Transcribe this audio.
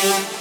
Bye.